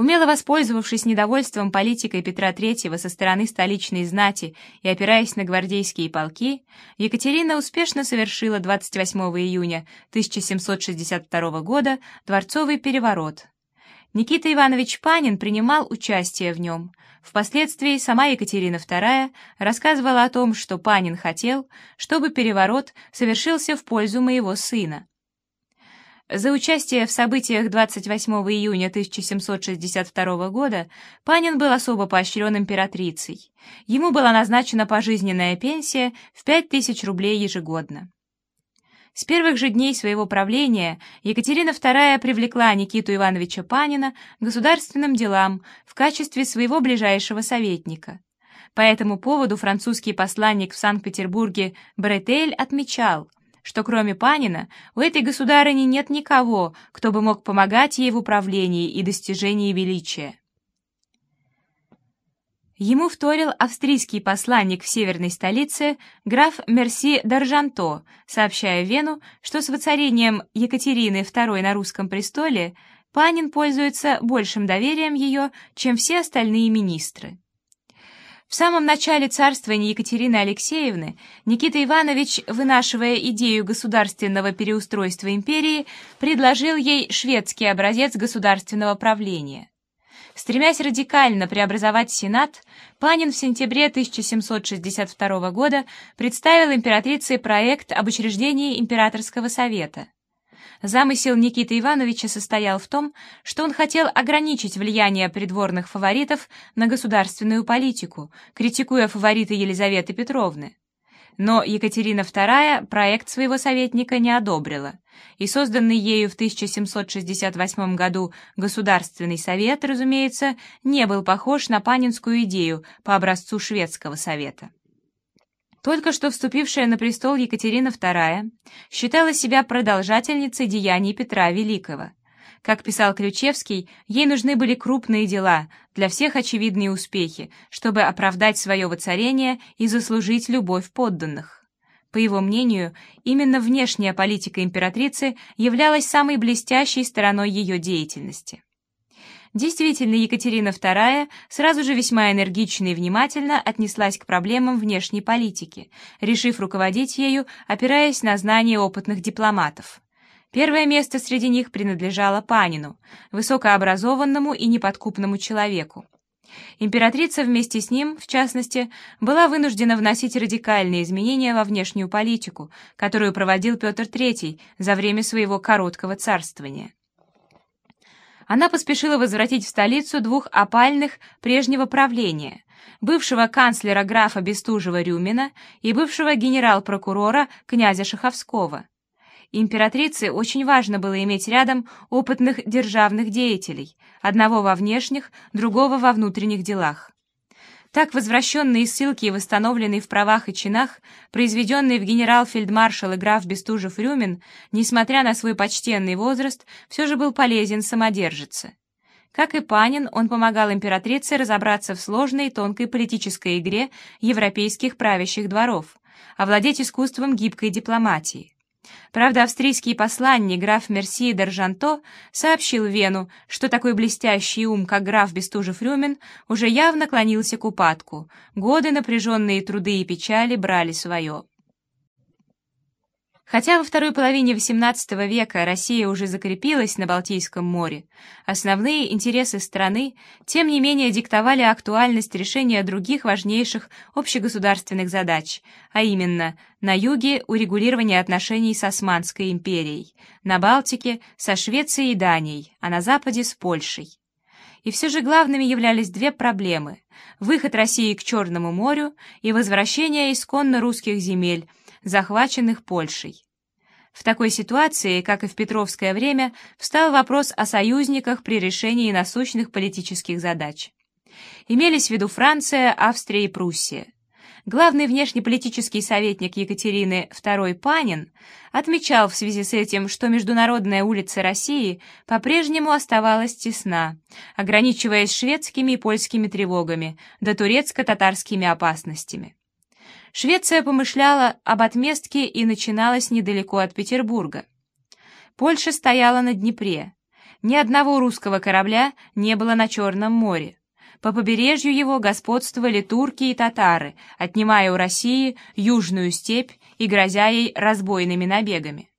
Умело воспользовавшись недовольством политикой Петра III со стороны столичной знати и опираясь на гвардейские полки, Екатерина успешно совершила 28 июня 1762 года дворцовый переворот. Никита Иванович Панин принимал участие в нем. Впоследствии сама Екатерина II рассказывала о том, что Панин хотел, чтобы переворот совершился в пользу моего сына. За участие в событиях 28 июня 1762 года Панин был особо поощрен императрицей. Ему была назначена пожизненная пенсия в 5000 рублей ежегодно. С первых же дней своего правления Екатерина II привлекла Никиту Ивановича Панина к государственным делам в качестве своего ближайшего советника. По этому поводу французский посланник в Санкт-Петербурге Бретель отмечал – что кроме Панина у этой государыни нет никого, кто бы мог помогать ей в управлении и достижении величия. Ему вторил австрийский посланник в северной столице граф Мерси Даржанто, сообщая Вену, что с воцарением Екатерины II на русском престоле Панин пользуется большим доверием ее, чем все остальные министры. В самом начале царствования Екатерины Алексеевны Никита Иванович, вынашивая идею государственного переустройства империи, предложил ей шведский образец государственного правления. Стремясь радикально преобразовать Сенат, Панин в сентябре 1762 года представил императрице проект об учреждении Императорского совета. Замысел Никиты Ивановича состоял в том, что он хотел ограничить влияние придворных фаворитов на государственную политику, критикуя фавориты Елизаветы Петровны. Но Екатерина II проект своего советника не одобрила, и созданный ею в 1768 году Государственный совет, разумеется, не был похож на панинскую идею по образцу шведского совета. Только что вступившая на престол Екатерина II считала себя продолжательницей деяний Петра Великого. Как писал Ключевский, ей нужны были крупные дела, для всех очевидные успехи, чтобы оправдать свое воцарение и заслужить любовь подданных. По его мнению, именно внешняя политика императрицы являлась самой блестящей стороной ее деятельности. Действительно, Екатерина II сразу же весьма энергично и внимательно отнеслась к проблемам внешней политики, решив руководить ею, опираясь на знания опытных дипломатов. Первое место среди них принадлежало Панину, высокообразованному и неподкупному человеку. Императрица вместе с ним, в частности, была вынуждена вносить радикальные изменения во внешнюю политику, которую проводил Петр III за время своего короткого царствования она поспешила возвратить в столицу двух опальных прежнего правления, бывшего канцлера графа Бестужева-Рюмина и бывшего генерал-прокурора князя Шаховского. Императрице очень важно было иметь рядом опытных державных деятелей, одного во внешних, другого во внутренних делах. Так возвращенные ссылки и восстановленный в правах и чинах, произведенный в генерал-фельдмаршал и граф Бестужев-Рюмин, несмотря на свой почтенный возраст, все же был полезен самодержице. Как и Панин, он помогал императрице разобраться в сложной и тонкой политической игре европейских правящих дворов, овладеть искусством гибкой дипломатии. Правда, австрийский посланник граф Мерси Д'Аржанто сообщил Вену, что такой блестящий ум, как граф Бестужев-Рюмин, уже явно клонился к упадку. Годы напряженные труды и печали брали свое. Хотя во второй половине XVIII века Россия уже закрепилась на Балтийском море, основные интересы страны, тем не менее, диктовали актуальность решения других важнейших общегосударственных задач, а именно на юге урегулирование отношений с Османской империей, на Балтике со Швецией и Данией, а на западе с Польшей. И все же главными являлись две проблемы – выход России к Черному морю и возвращение исконно русских земель – захваченных Польшей. В такой ситуации, как и в Петровское время, встал вопрос о союзниках при решении насущных политических задач. Имелись в виду Франция, Австрия и Пруссия. Главный внешнеполитический советник Екатерины II Панин отмечал в связи с этим, что международная улица России по-прежнему оставалась тесна, ограничиваясь шведскими и польскими тревогами да турецко-татарскими опасностями. Швеция помышляла об отместке и начиналась недалеко от Петербурга. Польша стояла на Днепре. ни одного русского корабля не было на Черном море. По побережью его господствовали турки и татары, отнимая у России южную степь и грозя ей разбойными набегами.